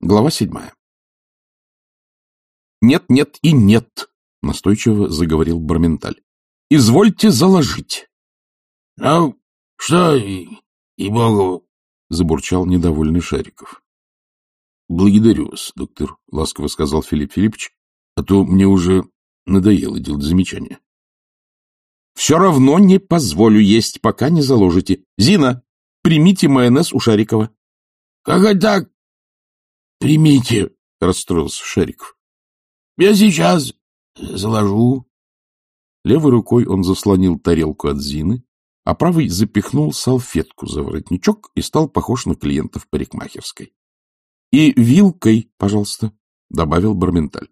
Глава седьмая. «Нет, нет и нет», — настойчиво заговорил Барменталь. «Извольте заложить». «Ну, что, и, и богу», — забурчал недовольный Шариков. «Благодарю вас, доктор», — ласково сказал Филипп Филиппович, «а то мне уже надоело делать замечания». «Все равно не позволю есть, пока не заложите. Зина, примите майонез у Шарикова». «Как это так?» Примите, — расстроился Шариков. — Я сейчас заложу. Левой рукой он заслонил тарелку от Зины, а правой запихнул салфетку за воротничок и стал похож на клиента в парикмахерской. — И вилкой, пожалуйста, — добавил Барменталь.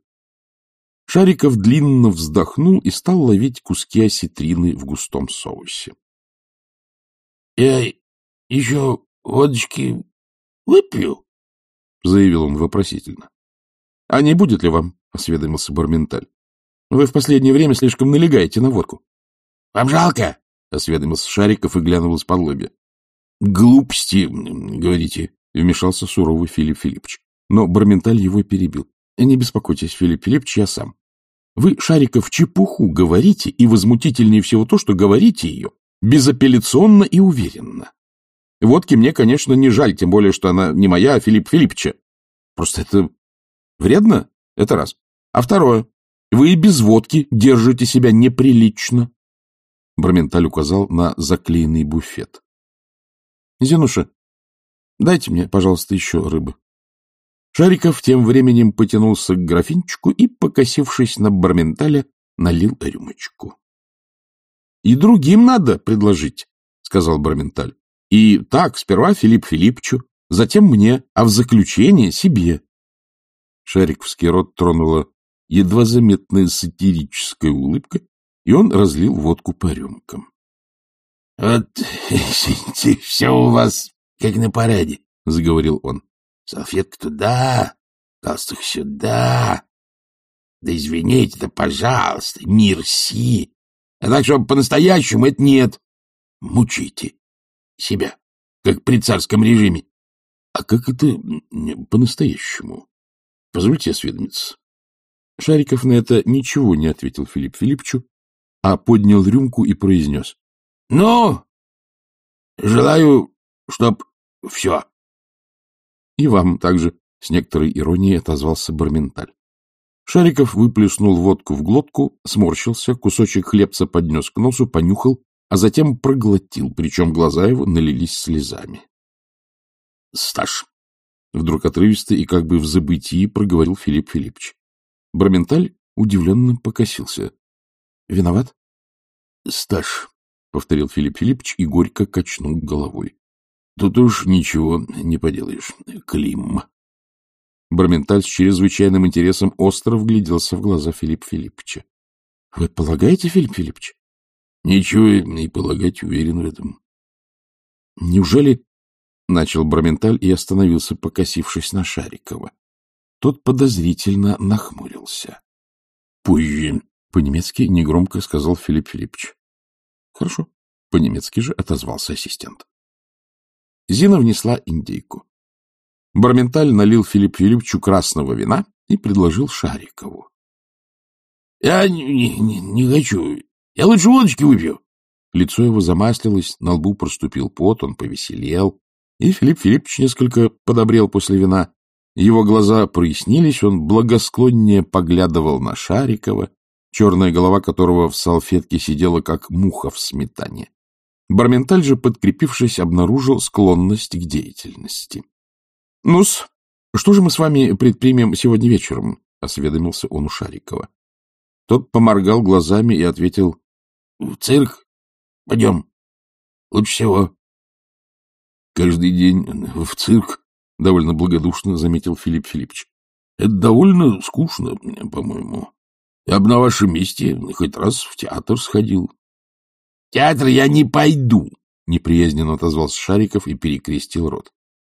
Шариков длинно вздохнул и стал ловить куски осетрины в густом соусе. — Я еще водочки выпью? — заявил он вопросительно. — А не будет ли вам? — осведомился Барменталь. — Вы в последнее время слишком налегаете на водку. — Вам жалко? — осведомился Шариков и глянул из-под лобья. — Глупости, говорите, — вмешался суровый Филипп Филиппович. Но Барменталь его перебил. — Не беспокойтесь, Филипп Филиппович, я сам. Вы, Шариков, чепуху говорите, и возмутительнее всего то, что говорите ее безапелляционно и уверенно. Водки мне, конечно, не жаль, тем более, что она не моя, а Филипп Филипповича. Просто это вредно, это раз. А второе, вы и без водки держите себя неприлично. Барменталь указал на заклеенный буфет. — Зинуша, дайте мне, пожалуйста, еще рыбы. Шариков тем временем потянулся к графинчику и, покосившись на Барменталя, налил рюмочку. — И другим надо предложить, — сказал Барменталь. И так, сперва Филипп Филипповичу, затем мне, а в заключение себе. Шариковский рот тронула едва заметная сатирическая улыбка, и он разлил водку по рюмкам. — Вот, все у вас как на параде, — заговорил он. — Салфетка туда, галстук сюда. Да извините, да пожалуйста, мирси. А так, чтобы по-настоящему, это нет. Мучите себя, как при царском режиме. А как это по-настоящему? Позвольте осведомиться. Шариков на это ничего не ответил Филипп Филипповичу, а поднял рюмку и произнес. — Ну, желаю, чтоб все. И вам также с некоторой иронией отозвался Барменталь. Шариков выплюснул водку в глотку, сморщился, кусочек хлебца поднес к носу, понюхал а затем проглотил, причем глаза его налились слезами. — Стаж! — вдруг отрывисто и как бы в забытии проговорил Филипп Филиппович. Браменталь удивленно покосился. — Виноват? — Стаж, — повторил Филипп Филиппович и горько качнул головой. — Тут уж ничего не поделаешь. Клим. Барменталь с чрезвычайным интересом остро вгляделся в глаза Филиппа Филипповича. — Вы полагаете, Филипп Филиппович? Ничего и полагать уверен в этом. Неужели... Начал Браменталь и остановился, покосившись на Шарикова. Тот подозрительно нахмурился. — Позже, — по-немецки негромко сказал Филипп Филиппович. — Хорошо. По-немецки же отозвался ассистент. Зина внесла индейку. Барменталь налил Филипп Филипповичу красного вина и предложил Шарикову. — Я не, не, не хочу я лучше водочки выпью. Лицо его замаслилось, на лбу проступил пот, он повеселел. И Филипп Филиппович несколько подобрел после вина. Его глаза прояснились, он благосклоннее поглядывал на Шарикова, черная голова которого в салфетке сидела, как муха в сметане. Барменталь же, подкрепившись, обнаружил склонность к деятельности. — Ну-с, что же мы с вами предпримем сегодня вечером? — осведомился он у Шарикова. Тот поморгал глазами и ответил — В цирк? Пойдем. Лучше всего. — Каждый день в цирк, — довольно благодушно заметил Филипп Филиппович. — Это довольно скучно, по-моему. Я бы на вашем месте хоть раз в театр сходил. — Театр я не пойду, — неприязненно отозвался Шариков и перекрестил рот.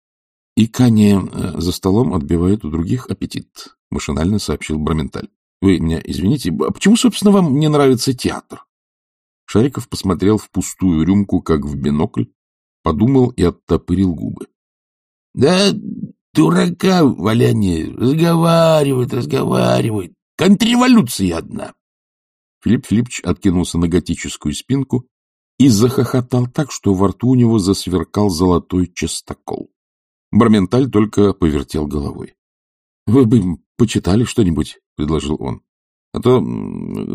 — И Кания э, за столом отбивает у других аппетит, — машинально сообщил Браменталь. — Вы меня извините, а почему, собственно, вам не нравится театр? Шариков посмотрел в пустую рюмку, как в бинокль, подумал и оттопырил губы. — Да дурака валяние. Разговаривают, разговаривают. Контрреволюция одна. Филипп Филиппович откинулся на готическую спинку и захохотал так, что во рту у него засверкал золотой частокол. Барменталь только повертел головой. — Вы бы почитали что-нибудь, — предложил он. — А то,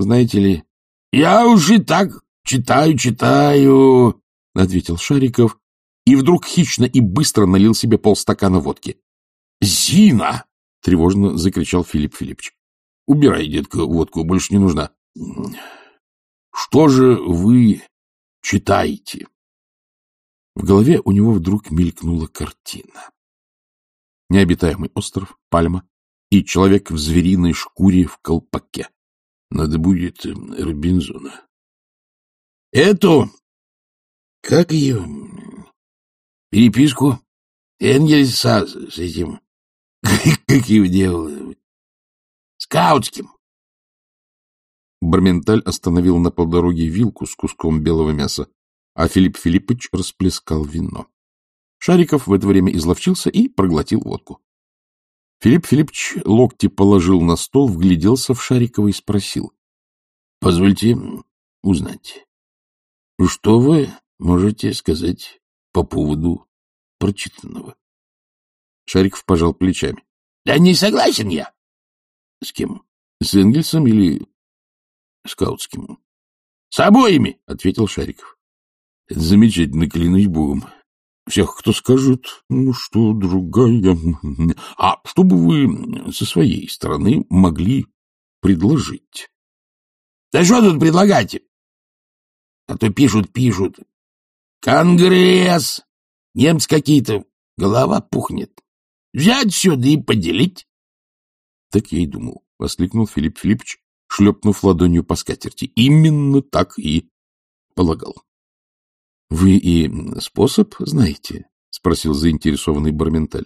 знаете ли... — Я уже так читаю, читаю, — ответил Шариков, и вдруг хищно и быстро налил себе полстакана водки. — Зина! — тревожно закричал Филипп Филиппович. — Убирай, детка, водку, больше не нужна. — Что же вы читаете? В голове у него вдруг мелькнула картина. Необитаемый остров, пальма и человек в звериной шкуре в колпаке. Надо будет эм, Робинзона. — Эту, как ее, переписку Энгельса с этим, как его делал, скаутским. Барменталь остановил на полдороге вилку с куском белого мяса, а Филипп Филиппович расплескал вино. Шариков в это время изловчился и проглотил водку. Филипп Филиппович локти положил на стол, вгляделся в Шарикова и спросил. — Позвольте узнать, что вы можете сказать по поводу прочитанного? Шариков пожал плечами. — Да не согласен я. — С кем? С Энгельсом или скаутским? — С обоими, — ответил Шариков. — замечательно, клянусь богом. Всех, кто скажет, ну что, другая... А что бы вы со своей стороны могли предложить? — Да что тут предлагаете? А то пишут, пишут. Конгресс! Немцы какие-то. Голова пухнет. Взять сюда и поделить. — Так я и думал, — воскликнул Филипп Филиппович, шлепнув ладонью по скатерти. Именно так и полагал. — Вы и способ знаете? — спросил заинтересованный Барменталь.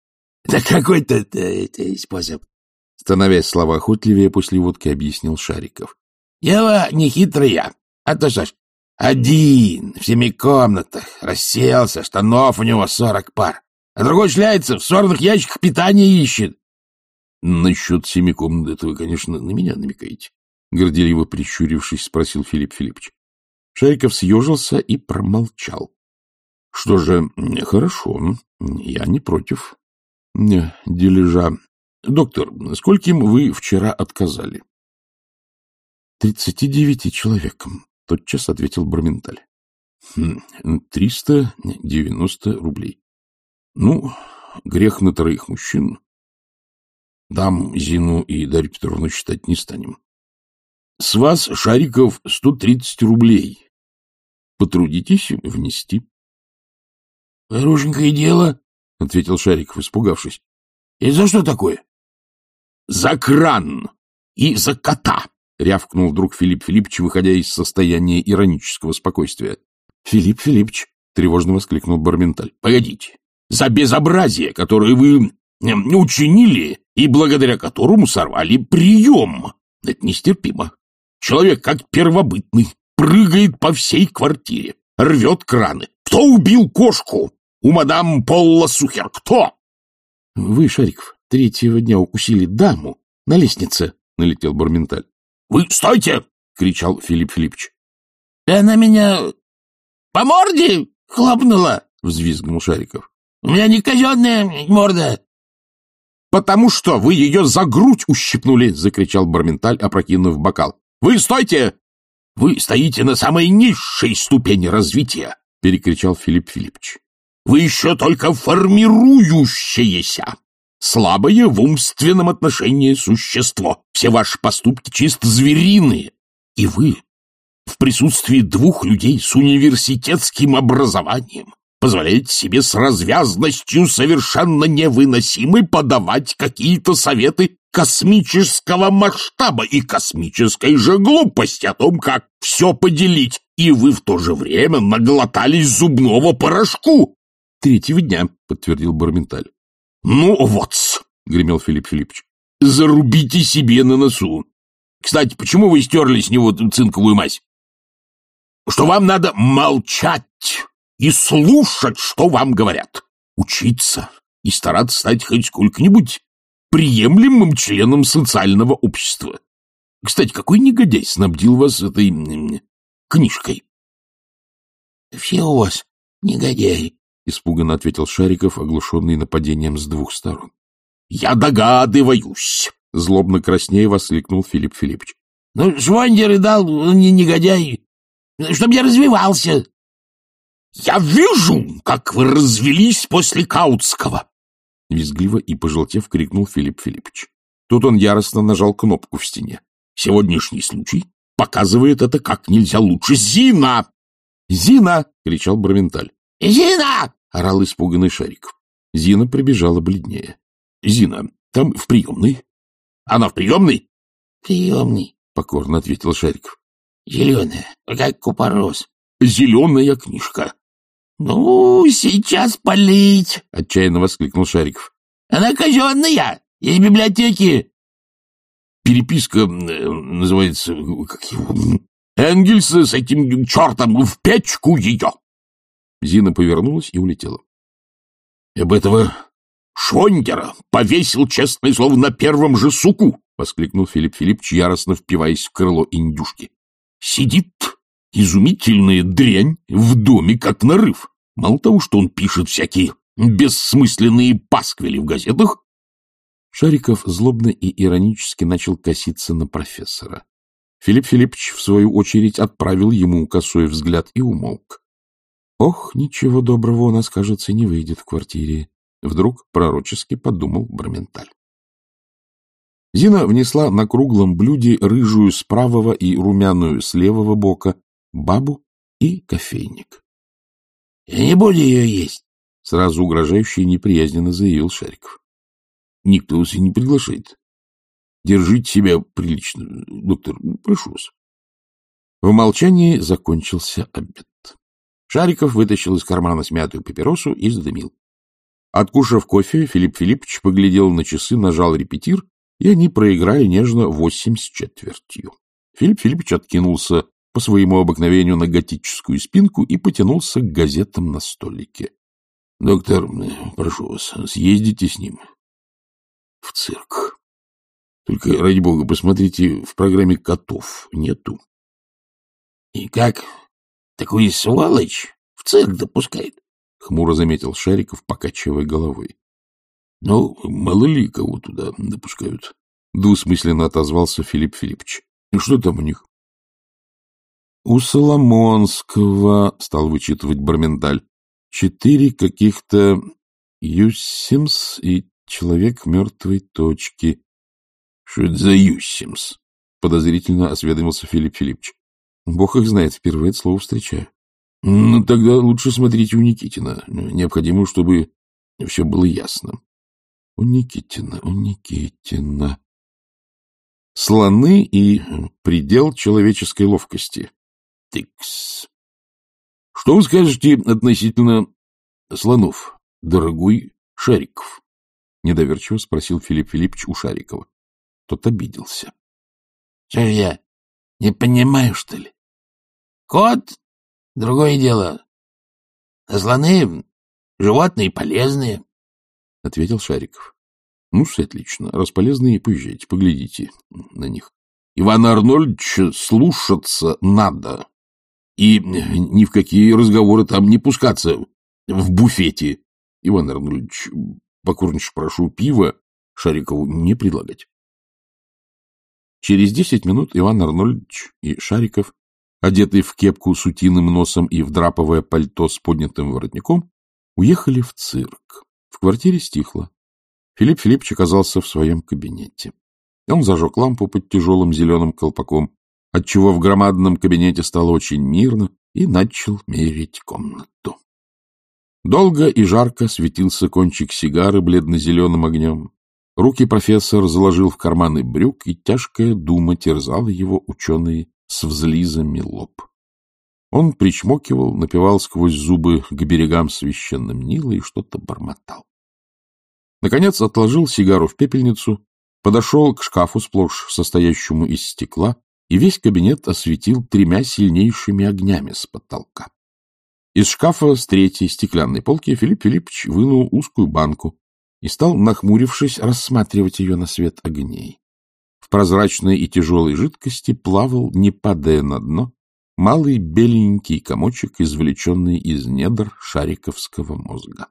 — Да какой-то это способ, — становясь словоохотливее после водки, объяснил Шариков. — Дело нехитрое. А то ж, один, в семи комнатах, расселся, штанов у него сорок пар. А другой шляется, в сорных ящиках питания ищет. — Насчет семи комнат это вы, конечно, на меня намекаете. Горделиво прищурившись, спросил Филипп Филиппович. Шариков съежился и промолчал. — Что же, хорошо, я не против. Дележа. Доктор, скольким вы вчера отказали? — Тридцати девяти человекам, — тотчас ответил Барменталь. Хм, — Триста девяносто рублей. Ну, грех на троих мужчин. Дам Зину и Дарью Петровну считать не станем. С вас, Шариков, сто тридцать рублей. Потрудитесь внести. — Хорошенькое дело, — ответил Шариков, испугавшись. — И за что такое? — За кран и за кота, — рявкнул вдруг Филипп Филиппович, выходя из состояния иронического спокойствия. — Филипп Филиппович, — тревожно воскликнул Барменталь, — погодите, за безобразие, которое вы учинили и благодаря которому сорвали прием. Это нестерпимо. Человек, как первобытный, прыгает по всей квартире, рвет краны. Кто убил кошку? У мадам Полла Сухер. Кто? — Вы, Шариков, третьего дня укусили даму на лестнице, — налетел Барменталь. — Вы стойте! — кричал Филипп Филиппович. — Да она меня по морде хлопнула, — взвизгнул Шариков. — У меня не казенная морда. — Потому что вы ее за грудь ущипнули! — закричал Барменталь, опрокинув бокал. — Вы стойте! — Вы стоите на самой низшей ступени развития! — перекричал Филипп Филиппович. — Вы еще только формирующееся, слабое в умственном отношении существо. Все ваши поступки чисто звериные. И вы в присутствии двух людей с университетским образованием позволяете себе с развязностью совершенно невыносимой подавать какие-то советы космического масштаба и космической же глупости о том, как все поделить, и вы в то же время наглотались зубного порошку. — Третьего дня, — подтвердил Барменталь. — Ну вот — гремел Филипп Филиппович, — зарубите себе на носу. Кстати, почему вы стерли с него цинковую мазь? Что вам надо молчать и слушать, что вам говорят. Учиться и стараться стать хоть сколько-нибудь приемлемым членом социального общества. Кстати, какой негодяй снабдил вас этой книжкой? — Все у вас негодяи, — испуганно ответил Шариков, оглушенный нападением с двух сторон. — Я догадываюсь, — злобно краснее воскликнул Филипп Филиппович. — Ну, Швондер и дал, не негодяй, чтобы я развивался. — Я вижу, как вы развелись после Каутского! — визгливо и пожелтев крикнул Филипп Филиппович. Тут он яростно нажал кнопку в стене. Сегодняшний случай показывает это как нельзя лучше. Зина! Зина! — кричал Бравенталь. Зина! — орал испуганный Шариков. Зина прибежала бледнее. — Зина, там в приемной. — Она в приемной? — Приемной, — покорно ответил Шариков. — Зеленая, как купорос. — Зеленая книжка. — Ну, сейчас полить! — отчаянно воскликнул Шариков. — Она казенная, из библиотеки. Переписка называется... Как его? Энгельс с этим чертом в печку ее. Зина повернулась и улетела. — Об этого Швондера повесил, честное слово, на первом же суку! — воскликнул Филипп Филиппович, яростно впиваясь в крыло индюшки. — Сидит изумительная дрянь в доме, как нарыв. Мало того, что он пишет всякие бессмысленные пасквили в газетах, Шариков злобно и иронически начал коситься на профессора. Филипп Филиппович, в свою очередь, отправил ему косой взгляд и умолк. «Ох, ничего доброго у нас, кажется, не выйдет в квартире», — вдруг пророчески подумал Браменталь. Зина внесла на круглом блюде рыжую с правого и румяную с левого бока бабу и кофейник. — Я не буду ее есть, — сразу угрожающе и неприязненно заявил Шариков. Никто вас и не приглашает. Держите себя прилично, доктор, прошу вас. В молчании закончился обед. Шариков вытащил из кармана смятую папиросу и задымил. Откушав кофе, Филипп Филиппович поглядел на часы, нажал репетир, и они проиграли нежно восемь с четвертью. Филипп Филиппович откинулся по своему обыкновению на готическую спинку и потянулся к газетам на столике. — Доктор, прошу вас, съездите с ним в цирк. Только, ради бога, посмотрите, в программе котов нету. — И как такую сволочь в цирк допускает? — хмуро заметил Шариков, покачивая головой. — Ну, мало ли кого туда допускают. Двусмысленно отозвался Филипп Филиппович. — Что там у них? — У Соломонского, — стал вычитывать Барменталь, — четыре каких-то Юссимс и Человек мертвой точки. — Что это за Юссимс? — подозрительно осведомился Филипп Филиппович. — Бог их знает, впервые это слово встречаю. — Ну, тогда лучше смотрите у Никитина. Необходимо, чтобы все было ясно. — У Никитина, у Никитина. Слоны и предел человеческой ловкости. Тыкс. Что вы скажете относительно слонов, дорогой Шариков? — недоверчиво спросил Филипп Филиппович у Шарикова. Тот обиделся. — Что я, не понимаю, что ли? Кот — другое дело. А слоны — животные полезные, — ответил Шариков. — Ну, все отлично. Раз полезные, поезжайте, поглядите на них. Ивана Арнольдовича слушаться надо. И ни в какие разговоры там не пускаться в буфете. Иван Арнольдович, Покорнейше прошу пива Шарикову не предлагать. Через десять минут Иван Арнольдович и Шариков, одетые в кепку с утиным носом и в драповое пальто с поднятым воротником, уехали в цирк. В квартире стихло. Филипп Филиппович оказался в своем кабинете. Он зажег лампу под тяжелым зеленым колпаком, отчего в громадном кабинете стало очень мирно, и начал мерить комнату. Долго и жарко светился кончик сигары бледно-зеленым огнем. Руки профессор заложил в карманы брюк, и тяжкая дума терзала его ученый с взлизами лоб. Он причмокивал, напевал сквозь зубы к берегам священным Нила и что-то бормотал. Наконец отложил сигару в пепельницу, подошел к шкафу, сплошь состоящему из стекла, и весь кабинет осветил тремя сильнейшими огнями с потолка. Из шкафа с третьей стеклянной полки Филипп Филиппович вынул узкую банку, и стал, нахмурившись, рассматривать ее на свет огней. Прозрачной и тяжелой жидкости плавал, не падая на дно, малый беленький комочек, извлеченный из недр шариковского мозга.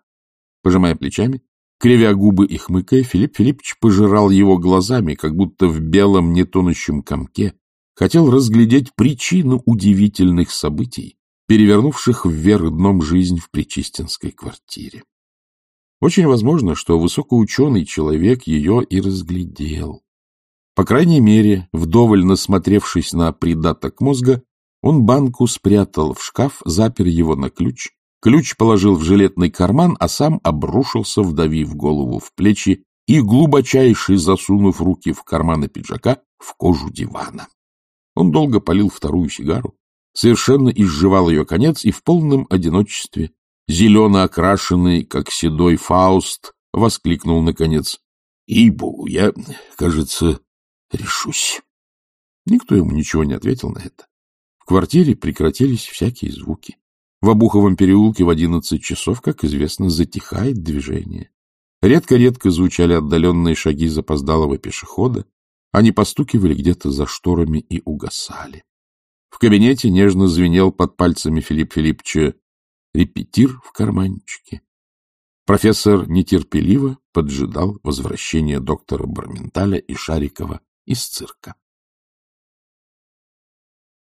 Пожимая плечами, кривя губы и хмыкая, Филипп Филиппович пожирал его глазами, как будто в белом нетонущем комке, хотел разглядеть причину удивительных событий, перевернувших вверх дном жизнь в Причистинской квартире. Очень возможно, что высокоученый человек ее и разглядел. По крайней мере, вдоволь насмотревшись на придаток мозга, он банку спрятал в шкаф, запер его на ключ, ключ положил в жилетный карман, а сам обрушился, вдавив голову в плечи и глубочайше засунув руки в карманы пиджака в кожу дивана. Он долго полил вторую сигару, совершенно изживал ее конец и в полном одиночестве зелено окрашенный, как седой Фауст, воскликнул наконец. — Ей-богу, я, кажется, решусь. Никто ему ничего не ответил на это. В квартире прекратились всякие звуки. В Обуховом переулке в одиннадцать часов, как известно, затихает движение. Редко-редко звучали отдаленные шаги запоздалого пешехода, они постукивали где-то за шторами и угасали. В кабинете нежно звенел под пальцами Филипп Филипповича репетир в карманчике. Профессор нетерпеливо поджидал возвращения доктора Барменталя и Шарикова из цирка.